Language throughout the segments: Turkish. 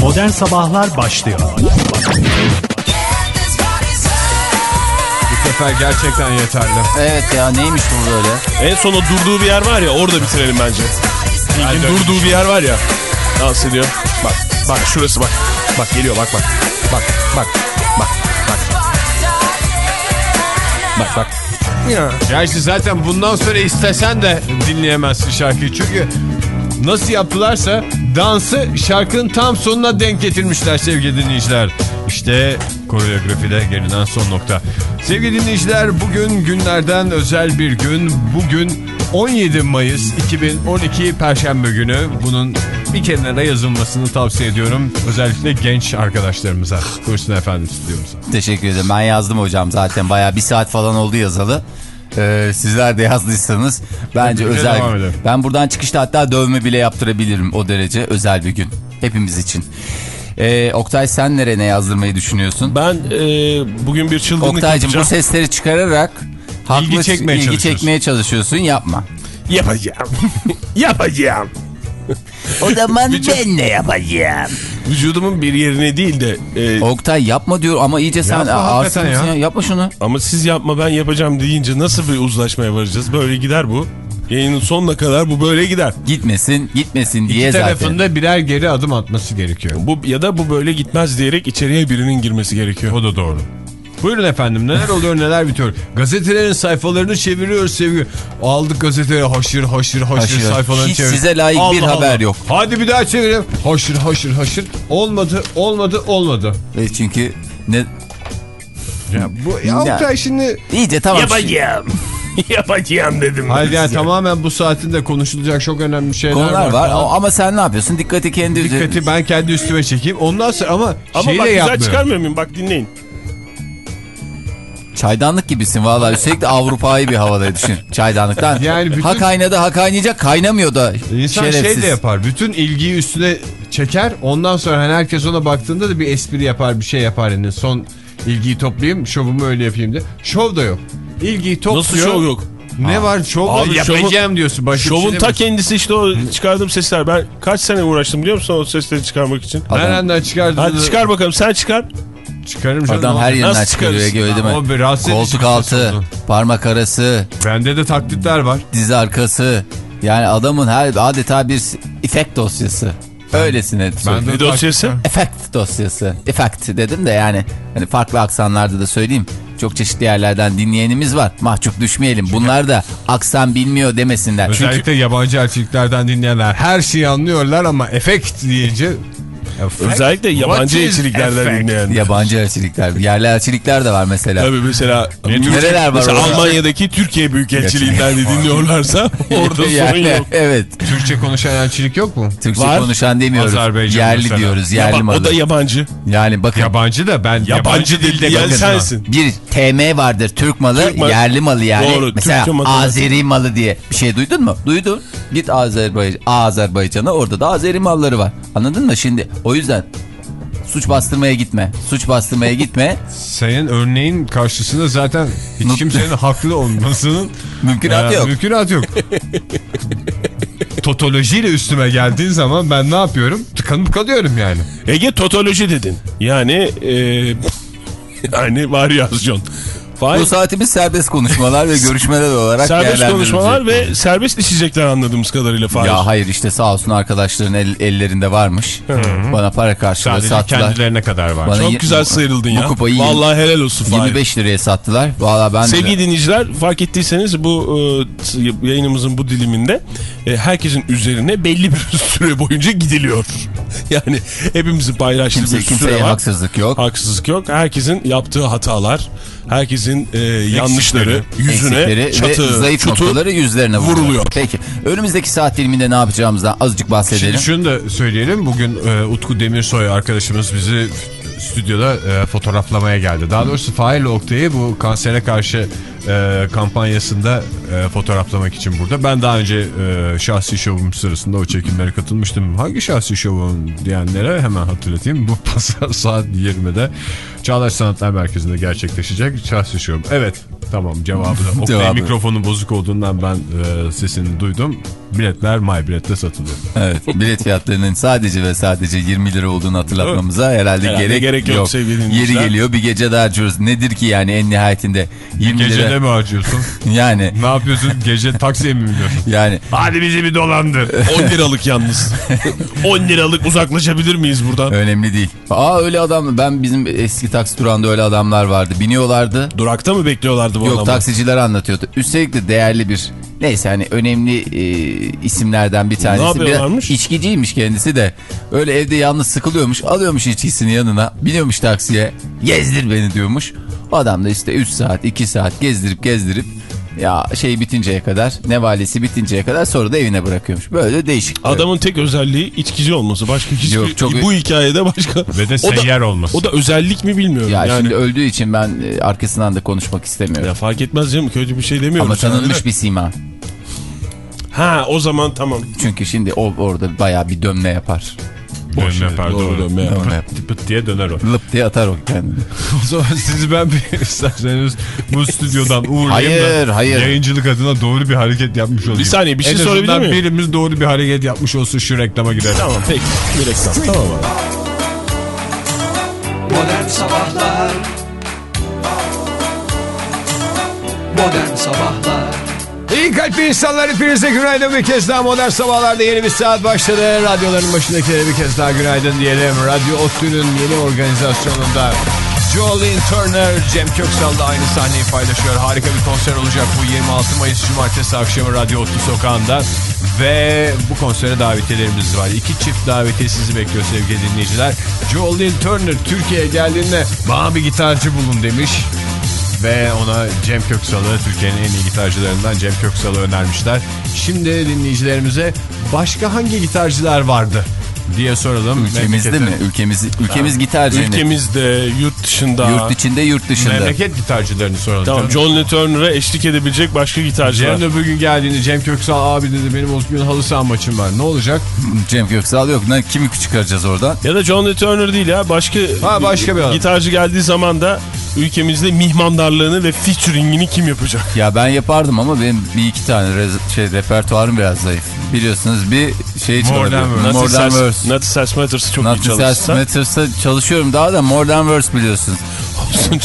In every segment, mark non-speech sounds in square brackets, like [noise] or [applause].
Modern Sabahlar başlıyor. Bu sefer gerçekten yeterli. Evet ya neymiş bu böyle? En son o durduğu bir yer var ya orada bitirelim bence. İlkin durduğu bir yer var ya. Dans ediyor. Bak bak şurası bak. Bak geliyor bak bak. Bak bak bak bak. Bak bak. Gerçi zaten bundan sonra istesen de dinleyemezsin şarkıyı. Çünkü nasıl yaptılarsa dansı şarkının tam sonuna denk getirmişler sevgili dinleyiciler. İşte koreografide gelinen son nokta. Sevgili dinleyiciler bugün günlerden özel bir gün. Bugün 17 Mayıs 2012 Perşembe günü. Bunun bir kenara yazılmasını tavsiye ediyorum. Özellikle genç arkadaşlarımıza. Buyursun efendim stüdyomuza. Teşekkür ederim. Ben yazdım hocam zaten. Baya bir saat falan oldu yazalı. Ee, sizler de yazdıysanız bence Tabii, özel. Ben buradan çıkışta hatta dövme bile yaptırabilirim o derece özel bir gün. Hepimiz için. Ee, Oktay sen nereye yazdırmayı düşünüyorsun? Ben e, bugün bir çılgınlık Oktay'cım bu sesleri çıkararak haklı çekmeye ilgi çalışıyorsun. çekmeye çalışıyorsun. Yapma. Yapacağım. [laughs] Yapacağım. O zaman ben ne yapacağım? Vücudumun bir yerine değil de e, Oktay yapma diyor ama iyice sen Yapma Aa, hakikaten arsızsın ya. Yapma şunu. ama siz yapma ben yapacağım deyince nasıl bir uzlaşmaya varacağız? Böyle gider bu. Yayının sonuna kadar bu böyle gider. Gitmesin gitmesin diye İki zaten. tarafında birer geri adım atması gerekiyor. Bu ya da bu böyle gitmez diyerek içeriye birinin girmesi gerekiyor. O da doğru. Buyurun efendim neler oluyor neler bitiyor. Gazetelerin sayfalarını çeviriyoruz sevgili. Aldık gazeteleri haşır haşır haşır, Haşır. sayfalarını Hiç çeviriyoruz. size layık bir haber yok. Hadi bir daha çevirelim. Haşır haşır haşır. Olmadı olmadı olmadı. E, Çünkü ne Ya bu ya, şimdi iyice tamam. Yapacağım. [laughs] Yapacağım dedim. Hayır yani tamamen bu saatinde konuşulacak çok önemli şeyler Konular var Daha ama sen ne yapıyorsun? Dikkati kendi. Dikkati ben kendi üstüme çekeyim. Ondan sonra ama, Ama şeyi bak de güzel yapmıyorum. çıkarmıyor muyum? Bak dinleyin. Çaydanlık gibisin vallahi sürekli Avrupa'yı bir havada düşün çaydanlıktan. Yani bütün- Ha kaynadı ha kaynayacak kaynamıyor da İnsan şerefsiz. şey de yapar. Bütün ilgiyi üstüne çeker. Ondan sonra hani herkes ona baktığında da bir espri yapar, bir şey yapar. Yani son ilgiyi toplayayım, şovumu öyle yapayım diye. Şov da yok. İlgiyi topluyor. Nasıl şov yok? Ne var? Şov Abi yapacağım şovun- diyorsun. Başka bir Şovun şey ta kendisi işte o çıkardığım sesler. Ben kaç sene uğraştım biliyor musun o sesleri çıkarmak için? Nereden çıkardın? Hadi çıkar bakalım sen çıkar. Çıkarım canım. Adam her yerinden çıkarıyor? Ege öyle değil mi? Rahatsız bir Koltuk ses altı, parmak arası, Bende de taklitler var. dizi arkası. Yani adamın her adeta bir efekt dosyası. Öylesine. Ben Ne dosyası? Efekt dosyası. Efekt dedim de yani hani farklı aksanlarda da söyleyeyim. Çok çeşitli yerlerden dinleyenimiz var. Mahcup düşmeyelim. Bunlar da aksan bilmiyor demesinler. Çünkü Özellikle yabancı elçiliklerden dinleyenler her şeyi anlıyorlar ama efekt deyince Özellikle yabancı elçiliklerden effect? dinleyen. yabancı elçilikler, yerli elçilikler de var mesela. Tabii mesela Nereler var mesela orada? Almanya'daki Türkiye Büyükelçiliğinden de dinliyorlarsa [laughs] orada sorun yok. evet. Türkçe konuşan elçilik yok mu? Türkçe Var. konuşan demiyoruz. Azerbaycan yerli mesela. diyoruz. Yerli Yaba- malı. o da yabancı. yani bakın Yabancı da ben Yabancı dil dilde bakın sensin. bir TM vardır Türk malı, Türk malı. yerli malı yani. Doğru, Mesela Türkçe. Azeri malı diye bir şey duydun mu? Duydun. Git Azerbaycan, Azerbaycan'a orada da Azeri malları var. Anladın mı şimdi? O yüzden suç bastırmaya gitme. Suç bastırmaya gitme. Senin örneğin karşısında zaten hiç kimsenin haklı olmasının Mümkünatı e, yok. Mümkünat yok. Totolojiyle üstüme geldiğin zaman ben ne yapıyorum? Tıkanıp kalıyorum yani. Ege totoloji dedin. Yani e, yani varyasyon. Fahir, Bu saatimiz serbest konuşmalar ve [laughs] görüşmeler olarak serbest konuşmalar ve serbest içecekler anladığımız kadarıyla Fahir. Ya hayır işte sağ olsun arkadaşların el- ellerinde varmış. Bana para karşılığı Sadece sattılar. kendilerine kadar var. Bana Çok güzel sıyrıldın bu ya. kupayı yirmi- Vallahi helal olsun Fahir. 25 liraya sattılar. Valla ben de- Sevgili dinleyiciler fark ettiyseniz bu e, yayınımızın bu diliminde e, herkesin üzerine belli bir [laughs] süre boyunca gidiliyor. [laughs] Yani hepimizin paylaştığı kimse, bir süre kimseye var. haksızlık yok. Haksızlık yok. Herkesin yaptığı hatalar, herkesin e, yanlışları yüzüne Eksikleri çatı, ve zayıf çutu noktaları yüzlerine vuruluyor. vuruluyor. Peki önümüzdeki saat diliminde ne yapacağımızdan azıcık bahsedelim. Şimdi şunu da söyleyelim. Bugün e, Utku Demirsoy arkadaşımız bizi stüdyoda e, fotoğraflamaya geldi. Daha doğrusu Fahir Oktay'ı bu kansere karşı e, kampanyasında e, fotoğraflamak için burada. Ben daha önce e, şahsi şovum sırasında o çekimlere katılmıştım. Hangi şahsi şovum diyenlere hemen hatırlatayım. Bu pazar [laughs] saat 20'de Çağdaş Sanatlar Merkezi'nde gerçekleşecek şahsi şovum. Evet tamam cevabı da. [laughs] Oktay mikrofonun bozuk olduğundan ben e, sesini duydum. Biletler MyBilet'te satılıyor. Evet bilet fiyatlarının sadece ve sadece 20 lira olduğunu hatırlatmamıza herhalde, Herhalde gerek, gerek yok sevgili Yeri geliyor bir gece daha harcıyoruz. Nedir ki yani en nihayetinde 20 Gecede lira. Mi harcıyorsun? [laughs] Yani ne yapıyorsun? Gece taksiye mi biniyorsun? [laughs] yani Hadi bizi bir dolandır. [laughs] 10 liralık yalnız. 10 liralık uzaklaşabilir miyiz buradan? önemli değil. Aa öyle adam ben bizim eski taksi durağında öyle adamlar vardı. Biniyorlardı. Durakta mı bekliyorlardı bu Yok adamlar? taksiciler anlatıyordu. Üstelik de değerli bir neyse hani önemli e, isimlerden bir tanesi. yapıyorlarmış? Biraz içkiciymiş kendisi de. Öyle evde yalnız sıkılıyormuş. Alıyormuş içkisini yanına. Biniyormuş taksiye. Gezdir beni diyormuş. O adam da işte 3 saat 2 saat gezdirip gezdirip ya şey bitinceye kadar nevalesi bitinceye kadar sonra da evine bırakıyormuş. Böyle değişik. Adamın tek özelliği içkici olması. Başka hiçbir Yok, çok- bu hikayede başka. Ve de O da- seyyar olması. O da özellik mi bilmiyorum. ya yani şimdi öldüğü için ben e, arkasından da konuşmak istemiyorum. ya fark etmez canım kötü bir şey demiyorum. Ama tanınmış bir sima. Ha o zaman tamam. Çünkü şimdi o orada bayağı bir dönme yapar. Dönme yapar, Doğru, doğru. dönme yapar. Dönme yapar. Pıt pıt diye döner o. Lıp diye atar o kendini. [laughs] O zaman sizi ben bir [laughs] isterseniz bu stüdyodan [laughs] uğurlayayım Hayır, da hayır. yayıncılık adına doğru bir hareket yapmış olayım. Bir saniye, bir şey en sorabilir azından miyim? birimiz doğru bir hareket yapmış olsun şu reklama girelim. Tamam peki. Bir reklam. Tamam abi. Modern Sabahlar Modern Sabahlar kalpli insanlar hepinize günaydın bir kez daha modern sabahlarda yeni bir saat başladı. Radyoların başındakilere bir kez daha günaydın diyelim. Radyo ODTÜ'nün yeni organizasyonunda Jolene Turner, Cem Köksal da aynı sahneyi paylaşıyor. Harika bir konser olacak bu 26 Mayıs Cumartesi akşamı Radyo ODTÜ sokağında. Ve bu konsere davetiyelerimiz var. İki çift davetiye sizi bekliyor sevgili dinleyiciler. Jolene Turner Türkiye'ye geldiğinde bana bir gitarcı bulun demiş. Ve ona Cem Köksal'ı Türkiye'nin en iyi gitarcılarından Cem Köksal'ı önermişler. Şimdi dinleyicilerimize başka hangi gitarcılar vardı diye soralım. Ülkemizde mi? Ülkemiz ülkemiz gitar cenneti. Ülkemizde, yurt dışında. Yurt içinde, yurt dışında. Memleket gitarcılarını soralım. Tamam. John Lee Turner'a eşlik edebilecek başka gitarcılar. Cem de bugün geldiğinde Cem Köksal abi dedi benim o gün halı saha maçım var. Ne olacak? [laughs] Cem Köksal yok. Ne, kimi çıkaracağız oradan? Ya da John Lee Turner değil ya başka, Ha, başka bir adam. gitarcı geldiği zaman da ülkemizde mihmandarlığını ve featuringini kim yapacak? Ya ben yapardım ama benim bir iki tane şey repertuarım biraz zayıf. Biliyorsunuz bir şey. Verse. Modern Verse. Naughty Sass Matters'ı çok iyi Naughty Sass çalışırsan. Matters'ta çalışıyorum daha da Modern Verse biliyorsunuz.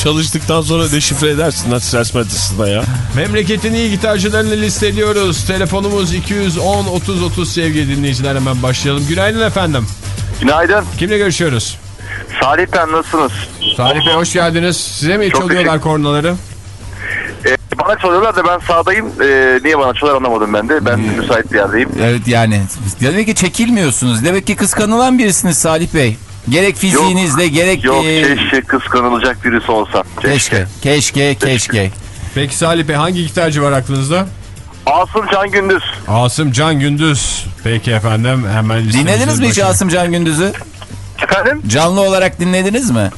Çalıştıktan sonra deşifre edersin Naughty Sass Matters'ı da ya. Memleketin iyi gitarcılarını listeliyoruz. Telefonumuz 210 30 30 sevgili dinleyiciler hemen başlayalım. Günaydın efendim. Günaydın. Kimle görüşüyoruz? Salih ben nasılsınız? Salih Bey hoş geldiniz. Size mi Çok çalıyorlar kornaları? Ee, bana çalıyorlar da ben sağdayım. Ee, niye bana çalıyorlar anlamadım ben de. Ben müsait bir yerdeyim. Evet yani demek ki çekilmiyorsunuz. Demek ki kıskanılan birisiniz Salih Bey. Gerek fiziğinizle gerek... Yok e, keşke kıskanılacak birisi olsam. keşke. Keşke, keşke. Peki Salih Bey hangi gitarcı var aklınızda? Asım Can Gündüz. Asım Can Gündüz. Peki efendim hemen Dinlediniz mi hiç. Asım Can Gündüz'ü? Efendim? Canlı olarak dinlediniz mi?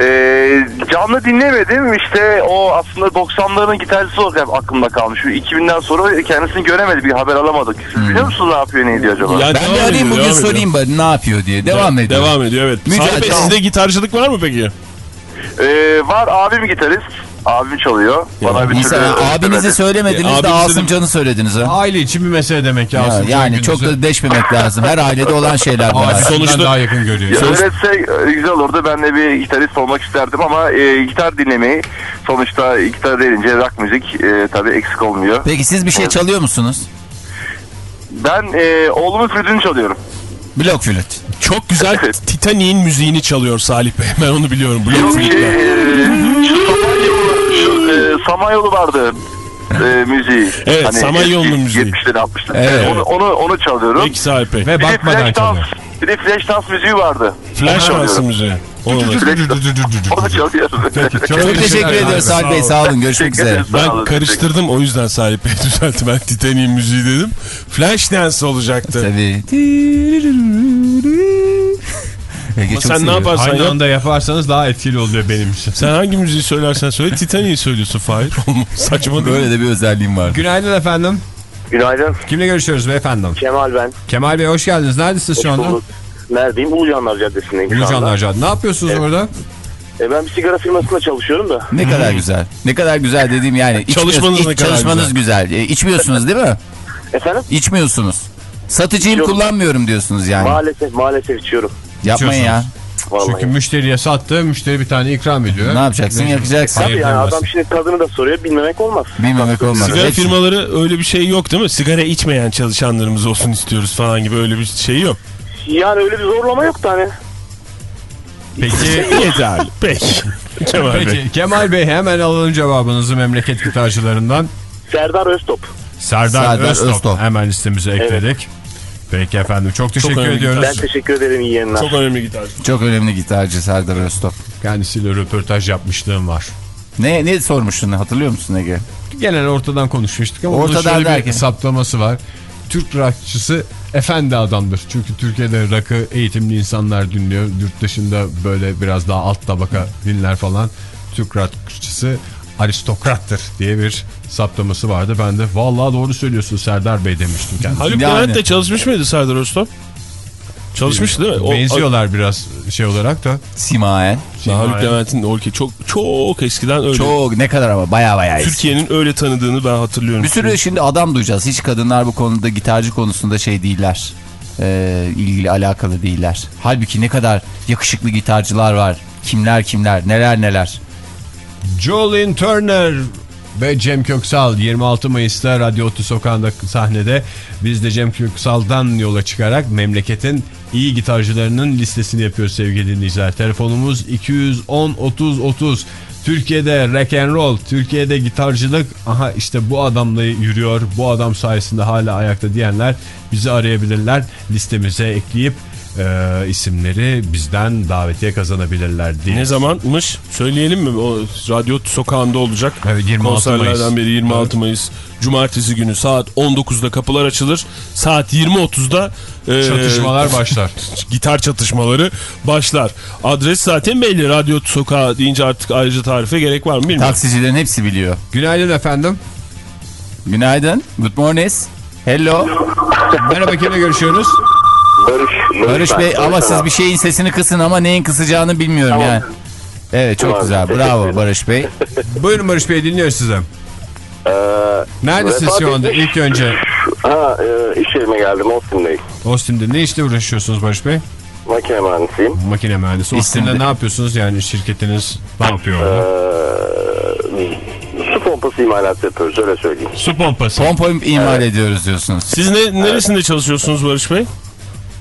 Ee, canlı dinlemedim. İşte o aslında 90'ların gitarcısı olarak aklımda kalmış. Şu 2000'den sonra kendisini göremedik. Bir haber alamadık. Siz biliyor musunuz ne yapıyor ne ediyor acaba? Ya Ben devam bir arayayım bugün sorayım bari ne yapıyor diye. Devam ediyor. Devam ediyor evet. Mücadele- sizde gitarcılık var mı peki? Ee, var abim gitarist. Abim çalıyor. Bana bir İnsan, türlü abinizi söylemediniz de abinizi Asım de- Can'ı söylediniz ha. Aile için bir mesele demek ki Ya, Asım Can yani Gündüz'ü. çok da deşmemek lazım. Her ailede olan şeyler bunlar. Ailesinden Sonuçta- daha yakın görüyor. Ya öğretse e, güzel olurdu. Ben de bir gitarist olmak isterdim ama e, gitar dinlemeyi sonuçta gitar deyince rock müzik e, tabii eksik olmuyor. Peki siz bir şey çalıyor musunuz? Ben e, oğlumun flütünü çalıyorum. Blok flüt. Çok güzel Evet. Titanic'in müziğini çalıyor Salih Bey. Ben onu biliyorum. Blok Yok şey, e, şu Samanyolu, e, Samanyolu vardı e, müziği. Evet, Samanyolu'nun eski müziği. 70'leri 60'ları. Evet. Onu, onu, onu çalıyorum. Peki Salih Bey. Ve bakmadan çalıyor. Bir de flash dans müziği vardı. Flash çalıyorum. müziği. Onu çalıyorum. Çok teşekkür ediyoruz Salih Bey. Sağ olun. Görüşmek üzere. Ben karıştırdım o yüzden Salih Bey düzeltti. Ben Titanic'in müziği dedim. Flash dance olacaktı. Tabii. Ege Ama çok sen ne yaparsan Aynı yap. anda yaparsanız daha etkili oluyor benim için. Sen hangi müziği söylersen söyle Titanic'i söylüyorsun Fahir. [laughs] Saçma değil? Böyle de bir özelliğim var. Günaydın efendim. Günaydın. Kimle görüşüyoruz beyefendim? Kemal ben. Kemal Bey hoş geldiniz. Neredesiniz şu anda? Neredeyim? Ulucanlar Caddesi'ndeyim. Ulucanlar Caddesi. Ne yapıyorsunuz orada? E, ben bir sigara firmasında çalışıyorum da. Ne kadar güzel. Ne kadar güzel dediğim yani. Çalışmanız ne iç- kadar Çalışmanız güzel. E, içmiyorsunuz değil mi? Efendim? İçmiyorsunuz. Satıcıyım Yok. kullanmıyorum diyorsunuz yani. Maalesef maalesef içiyorum. Yapmayın ya. Vallahi. Çünkü müşteriye sattı. Müşteri bir tane ikram ediyor. Ne yapacaksın? Yakacaksın. Tabii yani adam şimdi tadını da soruyor bilmemek olmaz. Bilmemek olmaz. Sigara Hepsi- firmaları öyle bir şey yok değil mi? Sigara içmeyen çalışanlarımız olsun istiyoruz falan gibi öyle bir şey yok. Yani öyle bir zorlama yok da hani. Peki, Yeterli. [laughs] Peki. Kemal Bey. peki Kemal Bey hemen alalım cevabınızı memleket gitarcılarından. Serdar Öztop. Serdar, Serdar Öztop. Öztop. Hemen listemize ekledik. Peki efendim çok teşekkür önemli ediyoruz. Ben teşekkür ederim iyi yayınlar. Çok önemli gitarcı. Çok önemli gitarcı Serdar Öztop. Kendisiyle röportaj yapmışlığım var. Ne ne sormuştun hatırlıyor musun Ege? Genel ortadan konuşmuştuk ama Ortadan şöyle derken? bir saptaması var. Türk rockçısı efendi adamdır. Çünkü Türkiye'de rock'ı eğitimli insanlar dinliyor. Yurt dışında böyle biraz daha alt tabaka dinler falan. Türk rockçısı aristokrattır diye bir saptaması vardı. Ben de vallahi doğru söylüyorsun Serdar Bey demiştim kendisine. Haluk Yani. Levent de çalışmış mıydı Serdar Öztop? Çalışmıştı değil mi? O- Benziyorlar biraz şey olarak da. Simayen. Haluk Levent'in o ki çok çok eskiden öyle. Çok ne kadar ama baya baya. Türkiye'nin öyle tanıdığını ben hatırlıyorum. Bir sürü şimdi adam duyacağız. Hiç kadınlar bu konuda gitarcı konusunda şey değiller. Ee, ilgili alakalı değiller. Halbuki ne kadar yakışıklı gitarcılar var. Kimler kimler neler neler. Jolene Turner ve Cem Köksal 26 Mayıs'ta Radyo Otlu Sokağı'nda sahnede biz de Cem Köksal'dan yola çıkarak memleketin iyi gitarcılarının listesini yapıyoruz sevgili dinleyiciler. Telefonumuz 210 30 30. Türkiye'de rock and roll, Türkiye'de gitarcılık, aha işte bu adamla yürüyor, bu adam sayesinde hala ayakta diyenler bizi arayabilirler. Listemize ekleyip e, isimleri bizden davetiye kazanabilirler diye. Ne zamanmış? Söyleyelim mi? O radyo sokağında olacak. Evet, 26 Konserlerden Mayıs. beri 26 Mayıs. Cumartesi günü saat 19'da kapılar açılır. Saat 20.30'da e, Çatışmalar başlar. [laughs] gitar çatışmaları başlar. Adres zaten belli. Radyo sokağı deyince artık ayrıca tarife gerek var mı bilmiyorum. Taksicilerin hepsi biliyor. Günaydın efendim. Günaydın. Good morning. Hello. Merhaba kimle görüşüyoruz? Barış. Barış ben. Bey ama Barış siz ben. bir şeyin sesini kısın ama neyin kısacağını bilmiyorum Tamam. yani. Evet çok Tamam, güzel. Bravo. Barış Bey. [laughs] Buyurun Barış Bey dinliyoruz sizi. Ee, Neredesiniz şu anda? İlk önce Ha, e, iş yerime geldim Austin'deyim. Austin'de ne işle uğraşıyorsunuz Barış Bey? Makine mühendisiyim. Makine mühendisi. Austin'de ne yapıyorsunuz? Yani şirketiniz ne yapıyor orada? Ee, su pompası imalatı yapıyoruz öyle söyleyeyim. Su pompası. Pompo imal ediyoruz diyorsunuz. Siz ne, neresinde çalışıyorsunuz Barış Bey?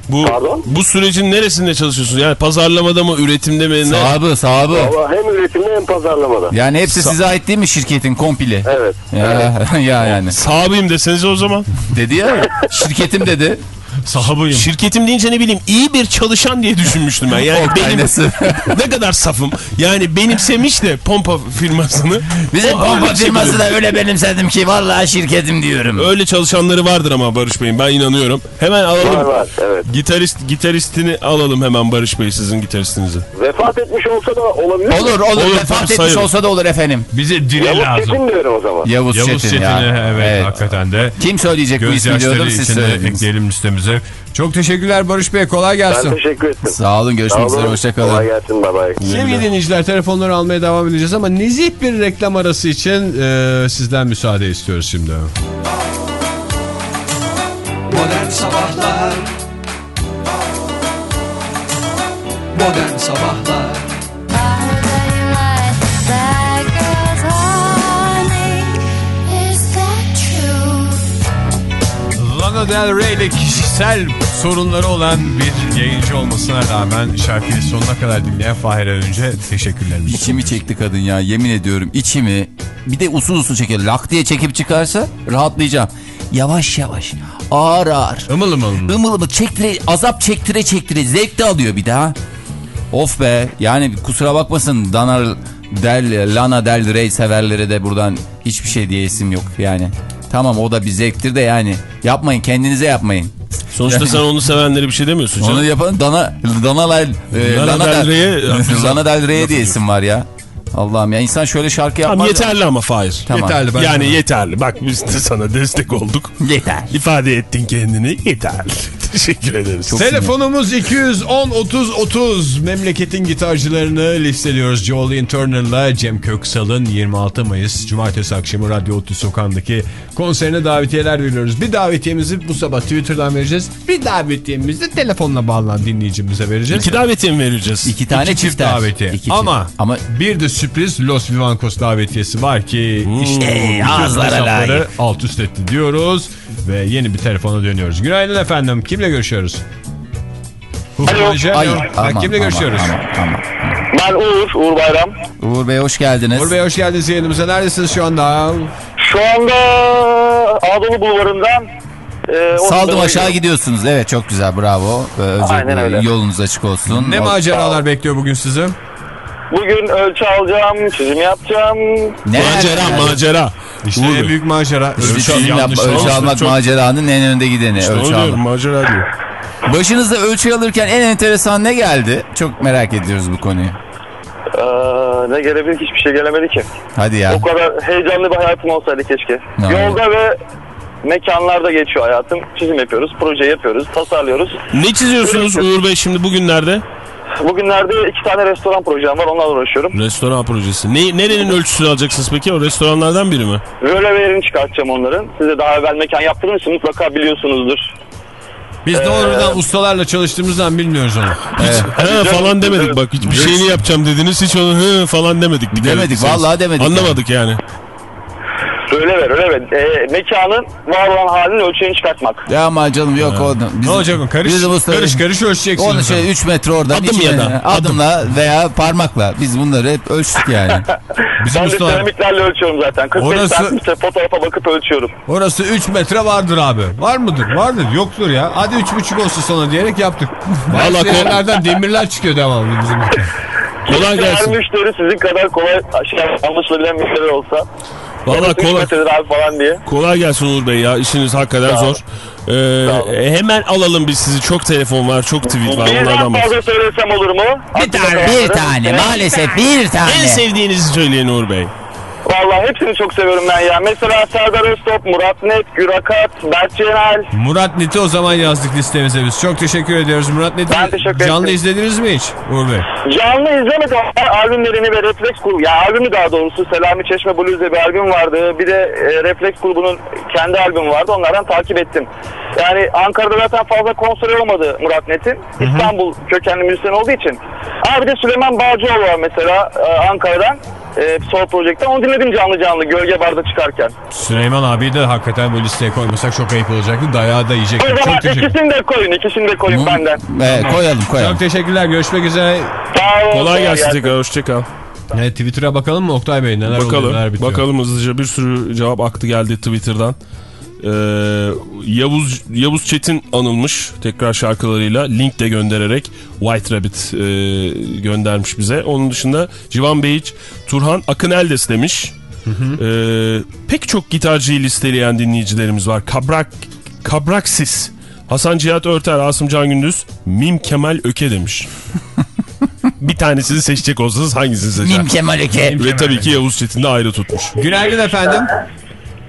Bu, Pardon? bu sürecin neresinde çalışıyorsunuz? Yani pazarlamada mı, üretimde mi? Ne? Sahibi sahibi. Valla hem üretimde hem pazarlamada. Yani hepsi size ait değil mi şirketin kompili? Evet. Ya, [laughs] ya yani. Sahibiyim deseniz o zaman. Dedi ya [laughs] şirketim dedi. Sahabıyım. Şirketim deyince ne bileyim iyi bir çalışan diye düşünmüştüm ben. Yani [laughs] O benim [laughs] ne kadar safım. Yani benimsemiş de pompa firmasını. Bizim pompa firması da öyle benimsedim ki vallahi şirketim diyorum. Öyle çalışanları vardır ama Barış Bey'in ben inanıyorum. Hemen Var alalım. var evet. Gitarist gitaristini alalım hemen Barış Bey sizin gitaristinizi. Vefat etmiş olsa da olabilir. Olur olur, Olur, vefat etmiş sayılır. olsa da olur efendim. Bize diri Yavuz lazım. Çetin diyorum o zaman. Yavuz, Yavuz Çetin, Çetin'i ya. evet, hakikaten de. Kim söyleyecek bu ismi diyordum siz içinde söylediniz. ekleyelim listemize. Çok teşekkürler Barış Bey. Kolay Ben gelsin. teşekkür ettim. Sağ olun görüşmek üzere Kolay hoşçakalın. gelsin bye bye. Sevgili dinleyiciler telefonları almaya devam edeceğiz ama nezih bir reklam arası için e, sizden müsaade istiyoruz şimdi. Modern Sabahlar Modern Sabahlar Lana Del Rey'le kişisel sorunları olan bir yayıncı olmasına rağmen şarkıyı sonuna kadar dinleyen Fahir'e önce teşekkürlerimizi İçimi çekti kadın ya yemin ediyorum içimi bir de usul usul çeker lak diye çekip çıkarsa rahatlayacağım. Yavaş yavaş ağır ağır Imıl ımıl mı? ımıl ımıl çektire azap çektire çektire zevk de alıyor bir daha. Of be yani kusura bakmasın Dana Del, Lana Del Rey severlere de buradan hiçbir şey diyesim yok yani. Tamam o da bir zevktir de yani yapmayın kendinize yapmayın. Sonuçta Yani- [laughs] sen onu sevenlere bir şey demiyorsun canım. Onu yapan Dana Dana Del e, Lana Lana Del Rey'e- Del Lana Del Rey'e [laughs] diye isim var ya. Allah'ım ya insan şöyle şarkı Tamam yapmaz. yeterli ama Fahir. Tamam. Yeterli bence. Yani yeterli. Bak biz de sana destek olduk. Yeter. İfade ettin kendini. Yeterli. Teşekkür ederiz. Telefonumuz 210 30 30. Memleketin gitarcılarını listeliyoruz. Joel Turner'la Cem Köksal'ın 26 Mayıs Cumartesi akşamı Radyo Otlu Sokağı'ndaki konserine davetiyeler veriyoruz. Bir davetiyemizi bu sabah Twitter'dan vereceğiz. Bir davetiyemizi de telefonla bağlanan dinleyicimize vereceğiz. İki davetiye mi vereceğiz? İki tane İki çift çifter. davetiye. İki çift. Ama, Ama bir de sürpriz Los Vivancos davetiyesi var ki işte Ey, ağızlara layık. alt üst etti diyoruz ve yeni bir telefona dönüyoruz. Günaydın efendim. Kimle görüşüyoruz? Alo. ay aman, kimle aman, görüşüyoruz? aman, aman. Ben Uğur, Uğur Bayram. Uğur Bey hoş geldiniz. Uğur Bey hoş geldiniz yayınımıza. Neredesiniz şu anda? Şu anda Anadolu Bulvarı'ndan e, Saldım aşağı gidiyorsunuz. Evet çok güzel bravo. Ee, Aynen öyle. Yolunuz açık olsun. Ne O- maceralar bekliyor bugün sizi? Bugün ölçü alacağım, çizim yapacağım. Ne Macera macera. İşte Uğur en büyük macera. Ölçü yanlış ölçü almak çok- maceranın en önde gideni. İşte ölçü diyorum macera diyor. Başınızda ölçü alırken en enteresan ne geldi? Çok merak ediyoruz bu konuyu. Ee, ne gelebilir hiçbir şey gelemedi ki. Hadi ya. O kadar heyecanlı bir hayatım olsaydı keşke. Ne Yolda ve mekanlarda geçiyor hayatım. Çizim yapıyoruz, proje yapıyoruz, tasarlıyoruz. Ne çiziyorsunuz Uğur Bey şimdi bugünlerde? Bugünlerde iki tane restoran projem var, onlarla uğraşıyorum. Restoran projesi. Ne, nerenin ölçüsünü alacaksınız peki? O restoranlardan biri mi? Rölevelerini çıkartacağım onların. Size daha evvel mekan yaptığınız için mutlaka biliyorsunuzdur. Biz doğrudan ustalarla çalıştığımızdan bilmiyoruz onu. He falan demedik bak. Hiçbir şeyini yapacağım dediniz. Hiç onu hı falan demedik. Bir Demedik, vallahi demedik Anlamadık yani. Röleve, röleve. Ee, mekanın var olan halinin ölçeğini çıkartmak. Ya ama canım yok o. Ne olacak o? Karış, bizim usta- karış karış ölçeceksiniz. Onu şey 3 metre oradan. Adım ya da, metre- adım. Adımla veya parmakla. Biz bunları hep ölçtük yani. [laughs] Bizim Ben de seramiklerle ölçüyorum zaten. 45 Orası- santimetre fotoğrafa bakıp ölçüyorum. Orası 3 metre vardır abi. Var mıdır? Vardır. Yoktur ya. Hadi 3,5 olsun sana diyerek yaptık. [laughs] Ko- yerlerden demirler çıkıyor devamlı bizim. Kolay Her gelsin. müşteri sizin kadar kolay şey, anlaşılabilen müşteri olsa. Vallahi "Evet, üç kolay, abi falan diye. kolay gelsin Uğur Bey ya. İşiniz hakikaten Sağ zor. Ee, hemen alalım biz sizi. Çok telefon var, çok tweet var. Birden Onlardan fazla söylesem olur mu? bir tane. Bir tane. Maalesef bir tane. En sevdiğinizi söyleyin Uğur Bey. Vallahi hepsini çok seviyorum ben ya. Mesela Serdar Öztop, Murat Net, Gürakat, Berk Cenel. Murat Net'i o zaman yazdık listemize biz. Çok teşekkür ediyoruz. Murat Net'i Ben teşekkür canlı ederim. izlediniz mi hiç Uğur Bey? Canlı izlemedim albümlerini ve Refleks grubu, ya albümü daha doğrusu Selami Çeşme Blues diye bir albüm vardı. Bir de e, Refleks grubunun kendi albümü vardı. Onlardan takip ettim. Yani Ankara'da zaten fazla konseri olmadı Murat Net'in. İstanbul kökenli müzisyen olduğu için. Aa bir de Süleyman Bağcıoğlu var mesela e, Ankara'dan. E, Soul Project'ten. Onu dinledim canlı canlı Gölge Bar'da çıkarken. Süleyman abi de hakikaten bu listeye koymasak çok ayıp olacaktı. Dayağı da O yiyecektik. zaman Çok teşekkür ikisini de koyun, ikisini de koyun benden. Evet, koyalım koyalım. Çok teşekkürler. Görüşmek üzere. Sağ olun. Kolay gelsin tekrar. Hoşçakal. Evet, Twitter'a bakalım mı Oktay Bey? Neler oluyor, neler Bakalım. bitiyor? Bakalım hızlıca bir sürü cevap aktı geldi Twitter'dan. Ee, Yavuz Yavuz Çetin anılmış tekrar şarkılarıyla link de göndererek White Rabbit e, göndermiş bize. Onun dışında Civan Beyiç, Turhan Akıneldes demiş. Ee, pek çok gitarcıyı listeleyen dinleyicilerimiz var. Kabrak Kabraksis, Hasan Cihat Örter, Asım Can Gündüz, Mim Kemal Öke demiş. [laughs] bir tanesini seçecek olsanız hangisini seçer? Mim Kemal Öke. Ve tabii ki Yavuz Çetin de ayrı tutmuş. Günaydın efendim.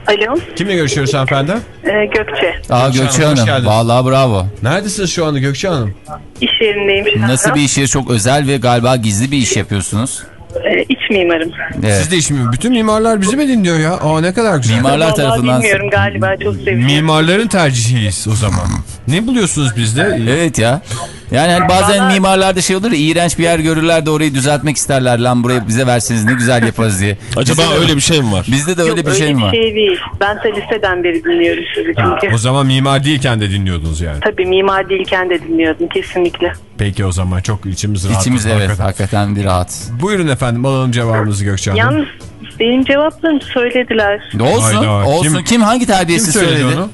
Alo, Kimle görüşüyoruz hanımefendi? e, Gökçe. Aa Gökçe Gökçe Hanım, Hanım. Vallahi bravo. Neredesiniz şu anda Gökçe Hanım? İş yerindeyim şu anda. Nasıl bir iş yeri? Çok özel ve galiba gizli bir iş yapıyorsunuz. E, iç mimarım. Evet. Siz de iş mi? Bütün mimarlar bizi mi dinliyor ya? Aa ne kadar güzel. Mimarlar Vallahi tarafından... bilmiyorum galiba çok seviyorum. Mimarların tercihiyiz o zaman. Ne buluyorsunuz bizde? Evet ya. Yani hani bazen Vallahi- mimarlarda şey olur ya iğrenç bir yer görürler de orayı düzeltmek isterler. Lan burayı bize verseniz ne güzel yaparız diye. [laughs] Acaba Bizde de- öyle bir şey mi var? Bizde de öyle Yok, bir şey mi var? şey değil. Ben de liseden beri dinliyorum sizi çünkü. O zaman mimar değilken de dinliyordunuz yani. Tabii mimar değilken de dinliyordum kesinlikle. Peki o zaman çok içimiz rahat. İçimiz evet Hakikaten. hakikaten bir rahat. Buyurun efendim alalım cevabınızı Gökçe Hanım. Yalnız benim cevaplarımı söylediler. Olsun Hayda, olsun. Kim, kim- hangi Kim terbiyesiz söyledi, söyledi? onu?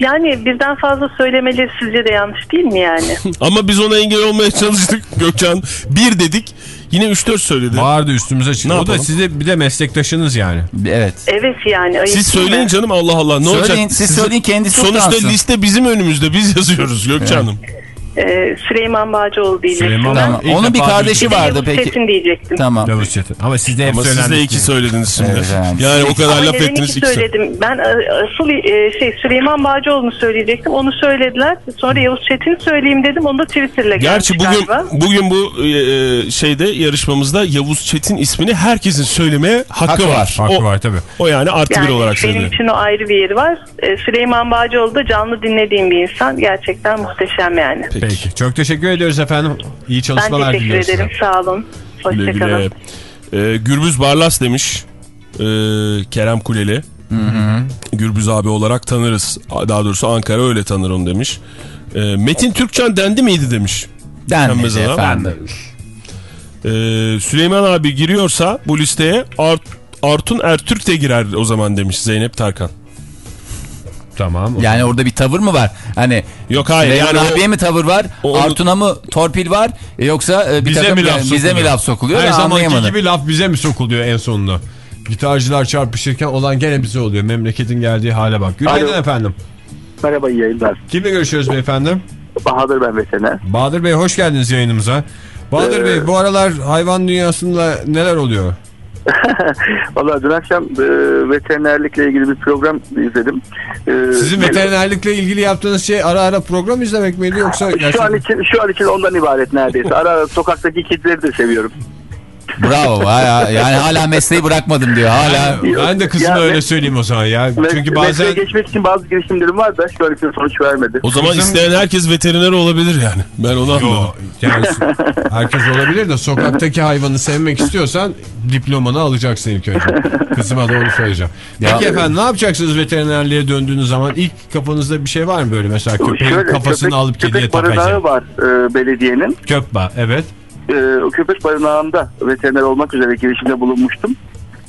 Yani birden fazla söylemeleri sizce de yanlış değil mi yani? [laughs] Ama biz ona engel olmaya çalıştık Gökçen. Bir dedik. Yine 3-4 söyledi. Bağırdı üstümüze çıktı. Ne O da yapalım? size bir de meslektaşınız yani. Evet. Evet yani. ayıp Siz değil mi? söyleyin canım Allah Allah ne Söyleyin, olacak? siz söyleyin, kendisi Sonuçta utansın. liste bizim önümüzde biz yazıyoruz Gökçe Hanım. Ee, Süleyman Bağcıoğlu diyecektim. Süleyman ben. Tamam. İlk Onun bir defa kardeşi de vardı Yavuz peki. Çetin diyecektim. Tamam. Yavuz Çetin. Ama sizde hep Ama siz de iki söylediniz şimdi. Evet, yani. Yani o kadar Ama laf neden ettiniz iki iki söylediniz. söyledim. Ben e, asıl e, şey Süleyman Bağcıoğlu'nu söyleyecektim. Onu söylediler. Sonra Yavuz Çetin söyleyeyim dedim. Onu da Twitter'la Gerçi gelmiş bugün galiba. bugün bu e, şeyde yarışmamızda Yavuz Çetin ismini herkesin söylemeye hakkı, Hakkı var. var. Hakkı o, var tabii. o yani artı Yani bir olarak benim söylüyor. için o ayrı bir yeri var. Süleyman Bağcıoğlu da canlı dinlediğim bir insan. Gerçekten muhteşem yani. Peki. Çok teşekkür ediyoruz efendim. İyi Ben çalışmalar teşekkür diliyoruz ederim. size. Sağ olun. Hoşçakalın. Ee, Gürbüz Barlas demiş. Ee, Kerem Kuleli. Gürbüz abi olarak tanırız. Daha doğrusu Ankara öyle tanır onu demiş. Ee, Metin Türkcan dendi miydi demiş. Denmedi efendim. Ee, Süleyman abi giriyorsa bu listeye Art, Artun Ertürk de girer o zaman demiş Zeynep Tarkan. Tamam. Yani orada bir tavır mı var? Hani Yok hayır Süleyman yani o- abiye mi tavır var? o- Artun'a mı torpil var? E, Yoksa e, bir bize takım mi laf yani sokuluyor? bize mi laf sokuluyor? Her zamanki gibi laf bize mi sokuluyor en sonunda? Gitarcılar çarpışırken olan gene bize oluyor. Memleketin geldiği hale bak. Günaydın Alo. efendim. Merhaba iyi yayınlar. Kimle görüşüyoruz beyefendi? Bahadır ben veteriner. Bahadır Bey hoş geldiniz yayınımıza. Bahadır Ee, Bey bu aralar hayvan dünyasında neler oluyor? [laughs] Valla dün akşam e, veterinerlikle ilgili bir program izledim. E, Sizin veterinerlikle ilgili yaptığınız şey ara ara program izlemek miydi yoksa Şu an gerçekten... için şu an için ondan ibaret neredeyse. Ara ara sokaktaki kedileri de seviyorum. Bravo. Baya- yani hala mesleği bırakmadım diyor. Hala. Ben de kızıma öyle söyleyeyim o zaman ya. Çünkü Mesleğe bazen geçmek için bazı girişimlerim var da şu an için sonuç vermedi. O zaman Kızım- isteyen herkes veteriner olabilir yani. Ben onu anladım. Yo, yani [laughs] herkes olabilir de sokaktaki hayvanı sevmek istiyorsan diplomanı alacaksın ilk önce. Kızıma doğru söyleyeceğim. Peki efendim ne yapacaksınız veterinerliğe döndüğünüz zaman? İlk kafanızda bir şey var mı böyle mesela köpeğin Şöyle, kafasını köpek- alıp kediye köpek barınağı takacağım? var e, belediyenin. Köpba evet. E, o köpek barınağında veteriner olmak üzere girişimde bulunmuştum.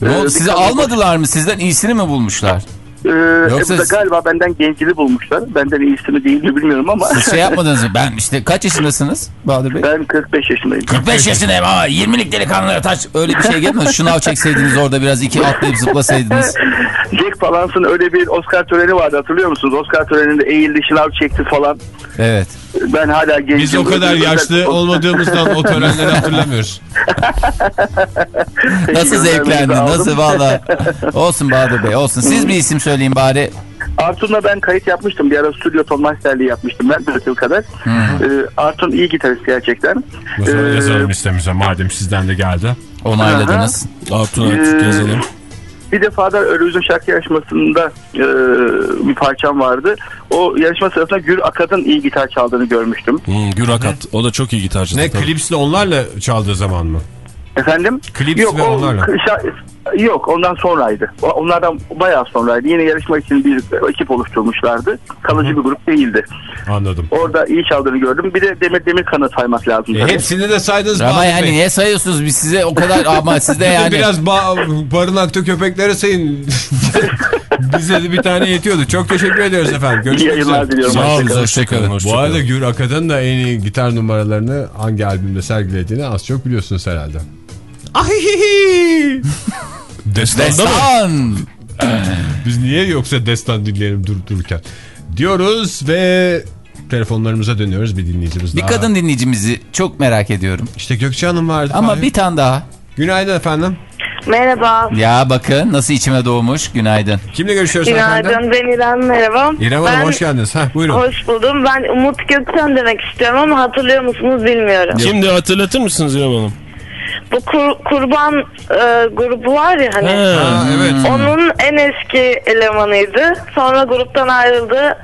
Ne oldu? E, Sizi almadılar mı? Sizden iyisini mi bulmuşlar? E, Yoksa- e, bu da galiba benden gencini bulmuşlar. Benden iyisi mi değil mi bilmiyorum ama Siz şey [laughs] yapmadınız mı? Ben işte kaç yaşındasınız Bahadır Bey? ben 45 yaşındayım. 45 yaşındayım ama 20'lik delikanlılara taş. Öyle bir şey gelmez. [laughs] Şınav çekseydiniz orada biraz iki atlayıp zıplasaydınız. [laughs] Jack Palance'ın öyle bir Oscar töreni vardı hatırlıyor musunuz? Oscar töreninde eğildi şınav çekti falan. Evet. Ben hala gencim. Biz o kadar yaşlı olmadığımızdan o törenleri hatırlamıyoruz. [laughs] Nasıl zevklendin? Aldım. Nasıl valla? Olsun Bahadır Bey olsun. Siz bir isim söyleyin bari. Artun'la ben kayıt yapmıştım. Bir ara stüdyo ton masterliği yapmıştım ben 4 yıl kadar. Ee, Artun iyi gitarist gerçekten. Ee, yazalım istemiyorsa madem sizden de geldi. Onayladınız. Artun artık Ee, yazalım. Bir defa da Eurovision şarkı yarışmasında e, bir parçam vardı. O yarışma sırasında Gür Akad'ın iyi gitar çaldığını görmüştüm. Hmm, Gürakat. O da çok iyi gitarcı. Ne tabii. klipsle onlarla çaldığı zaman mı? Efendim? Klips yok, ve onlarla. Yok ondan sonraydı. Onlardan bayağı sonraydı. Yine yarışma için bir ekip oluşturmuşlardı. Kalıcı bir grup değildi. Anladım. Orada iyi çaldığını gördüm. Bir de Demir Demirkan'ı saymak lazım. E, tabii. hepsini de saydınız Ama yani Bey. niye sayıyorsunuz biz size o kadar ama siz de Bir de yani. Biraz ba- barınakta köpekleri sayın. [laughs] Bize de bir tane yetiyordu. Çok teşekkür ediyoruz efendim. İyi Görüşmek üzere. Sağ olun. Hoşçakalın. Bu arada Gür Akad'ın da en iyi gitar numaralarını hangi albümde sergilediğini az çok biliyorsunuz herhalde. Ahihihi. [laughs] Destan'da mı? Destan. Biz niye yoksa destan dinleyelim durup dururken? Diyoruz ve telefonlarımıza dönüyoruz bir dinleyicimiz Bir daha. kadın dinleyicimizi çok merak ediyorum. İşte Gökçe Hanım vardı. Ama Fahir. bir tane daha. Günaydın efendim. Merhaba. Ya bakın nasıl içime doğmuş. Günaydın. Kimle görüşüyoruz efendim? Günaydın. Ben İrem. Merhaba. İrem Hanım Ben- hoş geldiniz. Heh, buyurun. Hoş buldum. Ben Umut Gökçen demek istiyorum ama hatırlıyor musunuz bilmiyorum. Şimdi hatırlatır mısınız İrem Hanım? Bu kur- kurban e, grubu var ya hani. Ha, evet. Onun en eski elemanıydı. Sonra gruptan ayrıldı.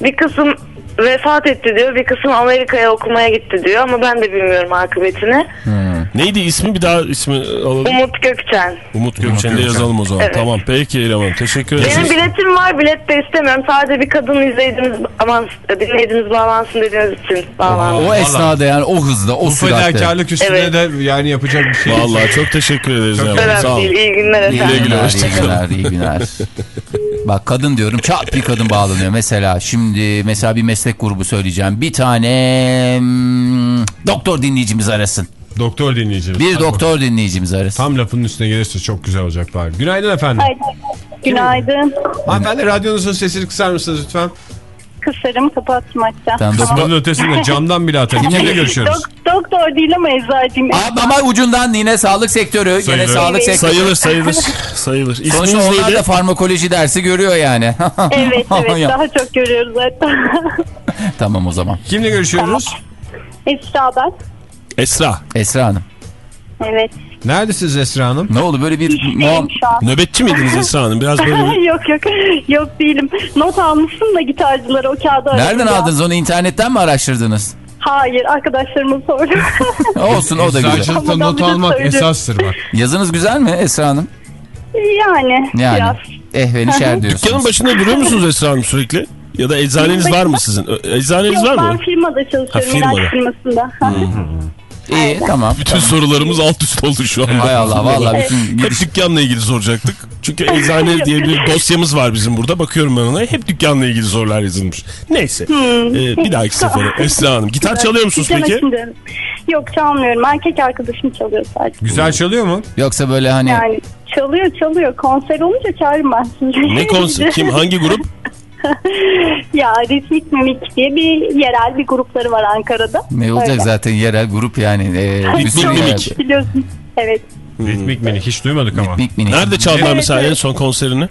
Bir kısım vefat etti diyor. Bir kısım Amerika'ya okumaya gitti diyor. Ama ben de bilmiyorum akıbetini. Neydi ismi bir daha ismi alalım. Umut Gökçen. Umut Gökçen'de yazalım o zaman. Evet. Tamam peki İrem Hanım teşekkür ederiz. Benim biletim var. Bilet de istemiyorum. Sadece bir kadın izleyiciniz, aman dinleyiciniz bağlansın dediğiniz için bağlansın. O esnada yani o hızda o Bu süratle. fedakarlık üstüne Evet. de yani yapacak bir şey. yok. Vallahi çok teşekkür ederiz Hanım. Önemli Sağ olun. İyi günler İyi efendim. günler, iyi günler, iyi günler. [laughs] Bak kadın diyorum çat bir kadın bağlanıyor. Mesela şimdi mesela bir meslek grubu söyleyeceğim. Bir tane hmm, doktor dinleyicimiz arasın. Doktor dinleyicimiz. Bir doktor dinleyicimiz arası. Tam lafının üstüne gelirse çok güzel olacak bari. Günaydın efendim. Ay, Günaydın. Hanımefendi radyonuzun sesini kısar mısınız lütfen? Kısarım kapattım hatta. Tamam, doktor- Bunun ötesinde camdan bile atarım. Kimle görüşüyoruz? Dok- doktor değil ama eczacıyım. Aa, Ama ucundan yine sağlık sektörü. Yine Sayılır. sağlık sektörü. Sayılır sayılır. sayılır. Sonuçta onlar neydi? da farmakoloji dersi görüyor yani. [laughs] Evet evet daha çok görüyoruz zaten. Tamam o zaman. Kimle görüşüyoruz? Esra ben. Esra. Esra Hanım. Evet. Neredesiniz Esra Hanım? Ne oldu böyle bir muam... Nöbetçi miydiniz [laughs] Esra Hanım? Biraz böyle bir... [laughs] yok yok yok değilim. Not almıştım da gitarcılara o kağıdı Nereden ya. aldınız onu internetten mi araştırdınız? Hayır arkadaşlarıma sordum. [laughs] Olsun o da güzel. Eczacılıkta Ama not ben de almak esastır bak. Yazınız güzel mi Esra Hanım? yani, Yani. biraz. Ehveni şer Dükkanın diyorsunuz. başında duruyor musunuz Esra Hanım sürekli? Ya da eczaneniz var mı sizin? Eczaneniz Yok var ben mı? firmada çalışıyorum. Ha, firmada. firmasında. İyi tamam. Bütün sorularımız alt üst oldu şu anda. Hay Allah vallahi bütün Hep dükkanla ilgili soracaktık. Çünkü eczane diye bir dosyamız var bizim burada. Bakıyorum ben ona. Hep dükkanla ilgili sorular yazılmış. Neyse. Ee, bir dahaki sefere. [laughs] Esra Hanım. Gitar çalıyor musunuz peki? Yok çalmıyorum. Erkek arkadaşım çalıyor sadece. Güzel çalıyor mu? Yoksa böyle hani Yani çalıyor çalıyor. Konser olunca çağırırım ben sizi. Ne konser? Kim? Hangi grup? [laughs] [laughs] ya Ritmik Mimik diye bir yerel bir grupları var Ankara'da. ne olacak Öyle. zaten yerel grup yani. Bir sürü Mimik. Biliyorsun. Evet. Ritmik minik hiç duymadık ama. Ritmik minik. Nerede çaldılar Evet, mesela en evet. son konserini?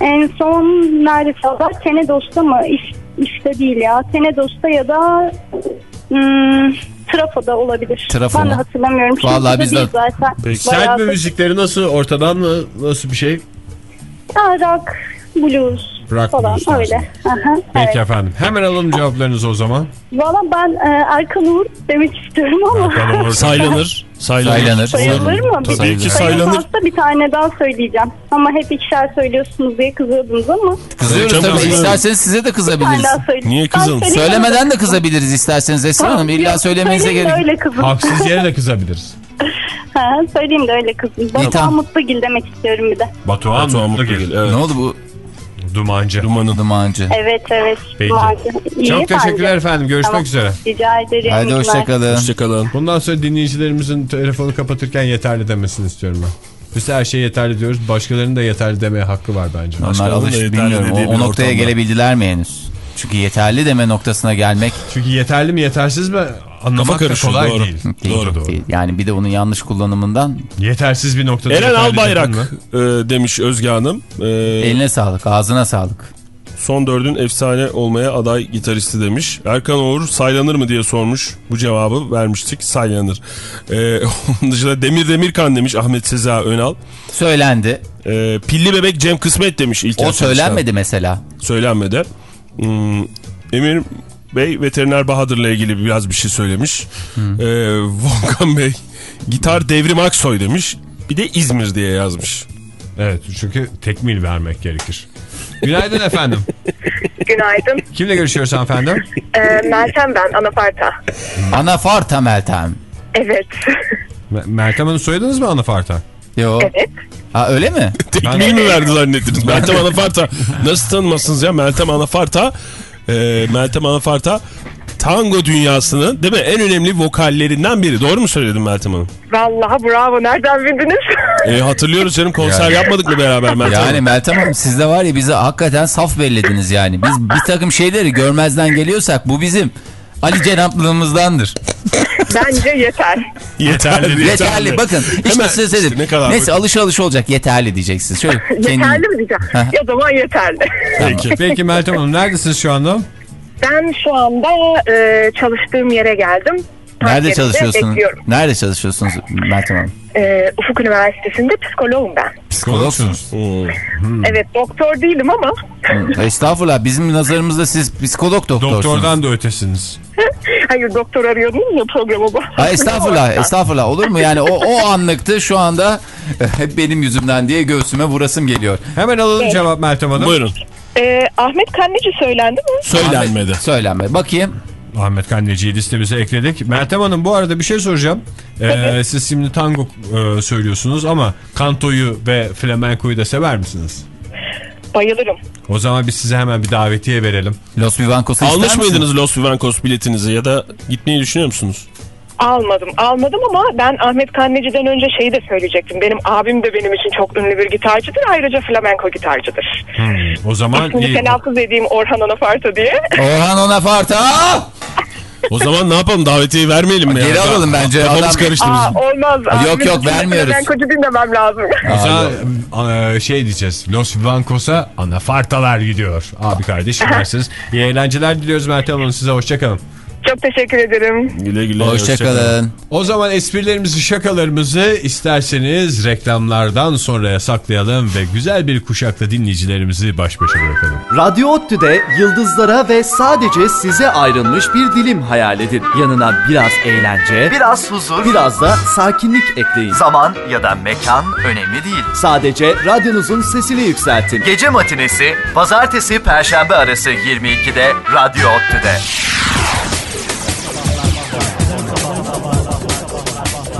En son nerede çaldılar? Tenedos'ta mı? İş, işte değil ya. Tenedos'ta ya da hmm, Trafo'da olabilir. Trafo ben de hatırlamıyorum. Şimdi Vallahi biz de- değil zaten. Peki. Sert da- müzikleri nasıl? Ortadan mı? Nasıl bir şey? Ha, rock, blues Rock, falan blues öyle. Aha, Peki evet. efendim. Hemen alalım cevaplarınızı o zaman. Valla ben e, Erkan Uğur demek istiyorum ama. Saylanır. [laughs] Saylanır. Saylanır. Sayılır mı? Tabii Bir- ki saylanır. Sayılmazsa bir tane daha söyleyeceğim. Ama hep ikişer söylüyorsunuz diye kızıyordunuz ama. Kızıyoruz Tabii, tabii. İsterseniz size de Bir tane kızabiliriz. Niye kızalım? Söylemeden de kızabiliriz isterseniz Esra Hanım. İlla söylemenize söyleyeyim de gerek. Haksız yere de kızabiliriz. [laughs] Ha, söyleyeyim de öyle kızım. Batuhan. Mutlu'gil demek istiyorum bir de. Batuhan, Batuhan. Mutlu'gil. Evet. Ne oldu bu Dumancı. Dumanın. dumancı? Evet evet. Peki. Vardı. İyi Çok teşekkürler bence. efendim. Görüşmek Tamam. üzere. Rica ederim. Günler. hoşçakalın. Hoşçakalın. Bundan sonra dinleyicilerimizin telefonu kapatırken yeterli demesini istiyorum ben. Biz her şeye yeterli diyoruz. Başkalarının da yeterli demeye hakkı var bence. Onlar Başkanın da alış yeterli bilmiyorum. O, o noktaya ortamda. gelebildiler mi henüz? Çünkü yeterli deme noktasına gelmek Çünkü yeterli mi yetersiz mi anlamak da kolay doğru. değil. değil, Doğru doğru. değil. Yani bir de onun yanlış kullanımından Yetersiz bir noktada Eren Albayrak e, demiş Özge Hanım. E, eline sağlık, ağzına sağlık. son dördün efsane olmaya aday gitaristi demiş. Erkan Oğur saylanır mı diye sormuş. Bu cevabı vermiştik. Saylanır. E, [laughs] onun dışında Demir Demirkan demiş Ahmet Seza Önal. Söylendi. E, Pilli Bebek Cem Kısmet demiş ilk O söylenmedi mesela. Söylenmedi. Hmm, Emir Bey veteriner Bahadır'la ilgili biraz bir şey söylemiş. Ee, Volkan Bey gitar Devrim Aksoy demiş. Bir de İzmir diye yazmış. Evet çünkü tekmil vermek gerekir. Günaydın efendim. Günaydın. Kimle görüşüyoruz hanımefendi? Ee, Meltem ben, Anafarta. Anafarta Meltem. Evet. Me- Meltem Hanım soyadınız mı Anafarta? Yo. Evet. Ha öyle mi? Tekniği mi verdi zannettiniz? Meltem Anafarta. Nasıl tanımazsınız ya? Meltem Anafarta. E, Meltem Anafarta tango dünyasının değil mi en önemli vokallerinden biri. Doğru mu söyledim Meltem Hanım? Vallahi bravo. Nereden bildiniz? [laughs] E, hatırlıyoruz canım konser yapmadık mı beraber Meltem Yani Hanım? Meltem Hanım siz de var ya bizi hakikaten saf bellediniz yani. Biz bir takım şeyleri görmezden geliyorsak bu bizim Ali Cenaplığımızdandır. Bence yeter. [laughs] Yeterli. Yeterli. Bakın işte Hemen size işte dedim. ne kadar Neyse alış alış olacak yeterli diyeceksiniz. Şöyle kendini- [laughs] yeterli mi diyeceğim? O zaman yeterli. Peki. Peki Meltem Hanım neredesiniz şu anda? ben şu anda e, çalıştığım yere geldim. Nerede çalışıyorsunuz? Bekliyorum. Nerede çalışıyorsunuz Meltem Hanım? E, Ufuk Üniversitesi'nde psikoloğum ben. Psikologsunuz. Hmm. Evet doktor değilim ama Hı, Estağfurullah bizim nazarımızda siz psikolog doktorsunuz. Doktordan da ötesiniz. [laughs] hayır doktor arıyordunuz ya programa bu. Ha, estağfurullah, [laughs] estağfurullah. Olur mu yani o, o anlıktı şu anda [laughs] hep benim yüzümden diye göğsüme vurasım geliyor. Hemen alalım cevap Meltem Hanım. Buyurun. E, Ahmet Kanneci söylendi mi? Söylenmedi. Söylenme. Bakayım. Ahmet Kandeci'yi listemize ekledik. Meltem Hanım bu arada bir şey soracağım. Ee, siz şimdi tango e, söylüyorsunuz ama kantoyu ve flamenkoyu da sever misiniz? Bayılırım. O zaman biz size hemen bir davetiye verelim. Los Vivancos'u ister Almış mıydınız Los Vivancos biletinizi ya da gitmeyi düşünüyor musunuz? Almadım. Almadım ama ben Ahmet Kanneci'den önce şeyi de söyleyecektim. Benim abim de benim için çok ünlü bir gitarcıdır. Ayrıca flamenko gitarcıdır. Hmm, o zaman İsmini telaffuz edeyim Orhan Anafarta diye. Orhan Onafarta. O zaman ne yapalım davetiyeyi vermeyelim mi? Geri ya? alalım bence. Kafamız Adam- karıştı Aa, bizim. olmaz. Yok, Abimin yok, dışında vermiyoruz. Flamenkocu dinlemem lazım. Zaman e, şey diyeceğiz. Los Vivancos'a anafartalar gidiyor. Abi kardeş dersiniz. [laughs] İyi eğlenceler diliyoruz Meltem Hanım size. Hoşçakalın. Çok teşekkür ederim. Güle güle. Hoşçakalın. O zaman esprilerimizi, şakalarımızı isterseniz reklamlardan sonraya saklayalım ve güzel bir kuşakla dinleyicilerimizi baş başa bırakalım. Radyo ODTÜ'de yıldızlara ve sadece size ayrılmış bir dilim hayal edin. Yanına biraz eğlence, Biraz huzur, biraz da sakinlik ekleyin. zaman ya da mekan önemli değil. Sadece radyonuzun sesini yükseltin. Gece matinesi pazartesi perşembe arası 22'de Radyo ODTÜ'de.